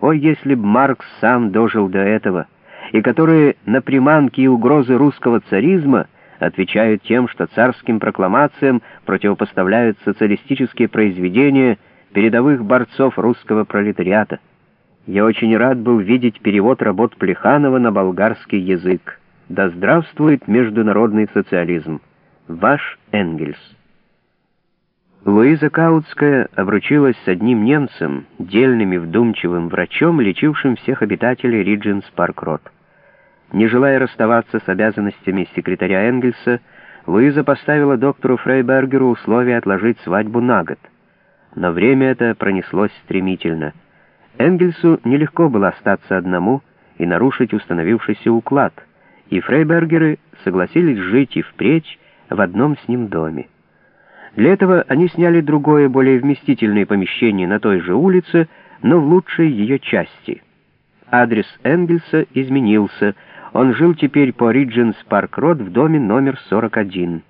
О, если б Маркс сам дожил до этого, и которые на приманки и угрозы русского царизма отвечают тем, что царским прокламациям противопоставляют социалистические произведения передовых борцов русского пролетариата. Я очень рад был видеть перевод работ Плеханова на болгарский язык. Да здравствует международный социализм! Ваш Энгельс. Луиза Каутская обручилась с одним немцем, дельным и вдумчивым врачом, лечившим всех обитателей Риджентс-Парк-Род. Не желая расставаться с обязанностями секретаря Энгельса, Луиза поставила доктору Фрейбергеру условие отложить свадьбу на год. Но время это пронеслось стремительно — Энгельсу нелегко было остаться одному и нарушить установившийся уклад, и Фрейбергеры согласились жить и впредь в одном с ним доме. Для этого они сняли другое, более вместительное помещение на той же улице, но в лучшей ее части. Адрес Энгельса изменился, он жил теперь по Ридженс Парк-Род в доме номер 41.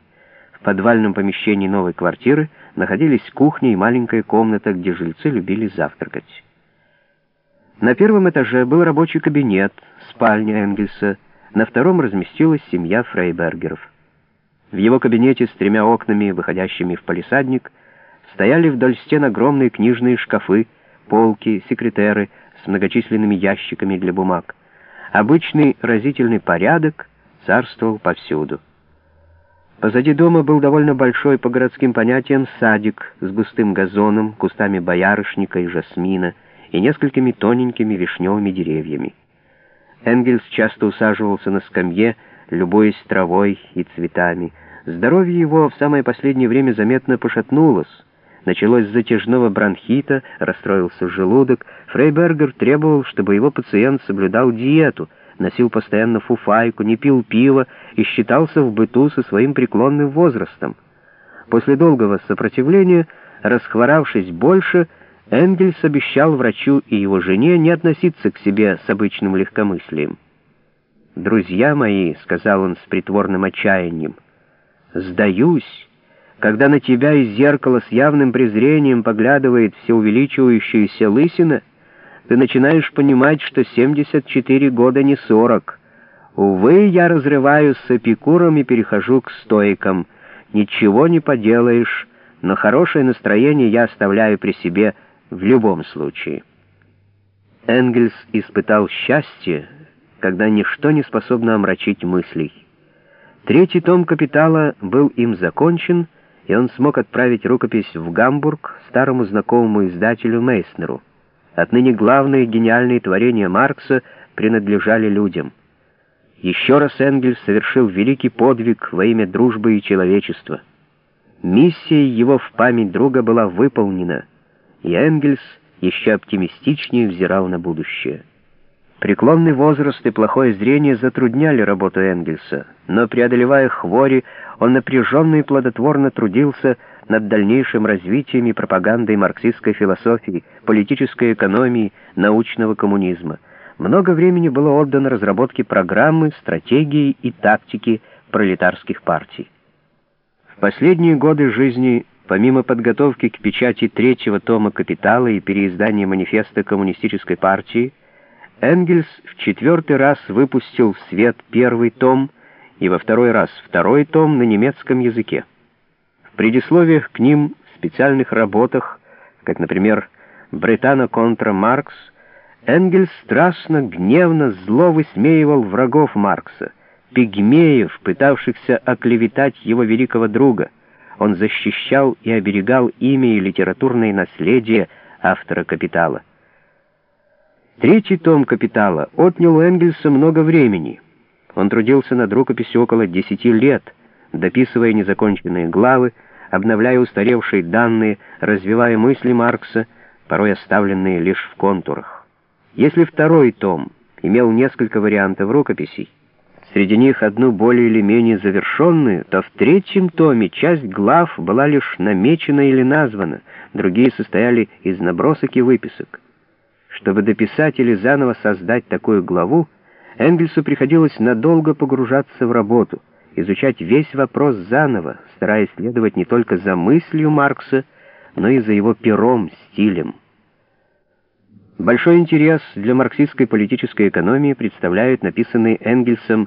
В подвальном помещении новой квартиры находились кухня и маленькая комната, где жильцы любили завтракать. На первом этаже был рабочий кабинет, спальня Энгельса, на втором разместилась семья Фрейбергеров. В его кабинете с тремя окнами, выходящими в палисадник, стояли вдоль стен огромные книжные шкафы, полки, секретеры с многочисленными ящиками для бумаг. Обычный разительный порядок царствовал повсюду. Позади дома был довольно большой по городским понятиям садик с густым газоном, кустами боярышника и жасмина, и несколькими тоненькими вишневыми деревьями. Энгельс часто усаживался на скамье, любуясь травой и цветами. Здоровье его в самое последнее время заметно пошатнулось. Началось с затяжного бронхита, расстроился желудок. Фрейбергер требовал, чтобы его пациент соблюдал диету, носил постоянно фуфайку, не пил пива и считался в быту со своим преклонным возрастом. После долгого сопротивления, расхворавшись больше, Энгельс обещал врачу и его жене не относиться к себе с обычным легкомыслием. «Друзья мои», — сказал он с притворным отчаянием, — «сдаюсь, когда на тебя из зеркала с явным презрением поглядывает все увеличивающаяся лысина, ты начинаешь понимать, что 74 года не 40. Увы, я разрываюсь с эпикуром и перехожу к стоикам. Ничего не поделаешь, но хорошее настроение я оставляю при себе — в любом случае. Энгельс испытал счастье, когда ничто не способно омрачить мыслей. Третий том «Капитала» был им закончен, и он смог отправить рукопись в Гамбург старому знакомому издателю Мейснеру. Отныне главные гениальные творения Маркса принадлежали людям. Еще раз Энгельс совершил великий подвиг во имя дружбы и человечества. Миссия его в память друга была выполнена — и Энгельс еще оптимистичнее взирал на будущее. Преклонный возраст и плохое зрение затрудняли работу Энгельса, но, преодолевая хвори, он напряженно и плодотворно трудился над дальнейшим развитием и пропагандой марксистской философии, политической экономии, научного коммунизма. Много времени было отдано разработке программы, стратегии и тактики пролетарских партий. В последние годы жизни Помимо подготовки к печати третьего тома «Капитала» и переиздания манифеста Коммунистической партии, Энгельс в четвертый раз выпустил в свет первый том и во второй раз второй том на немецком языке. В предисловиях к ним, в специальных работах, как, например, «Британо контра Маркс», Энгельс страстно, гневно, зло высмеивал врагов Маркса, пигмеев, пытавшихся оклеветать его великого друга — он защищал и оберегал имя и литературное наследие автора «Капитала». Третий том «Капитала» отнял у Энгельса много времени. Он трудился над рукописью около десяти лет, дописывая незаконченные главы, обновляя устаревшие данные, развивая мысли Маркса, порой оставленные лишь в контурах. Если второй том имел несколько вариантов рукописей, среди них одну более или менее завершенную, то в третьем томе часть глав была лишь намечена или названа, другие состояли из набросок и выписок. Чтобы дописать или заново создать такую главу, Энгельсу приходилось надолго погружаться в работу, изучать весь вопрос заново, стараясь следовать не только за мыслью Маркса, но и за его пером, стилем. Большой интерес для марксистской политической экономии представляют написанные Энгельсом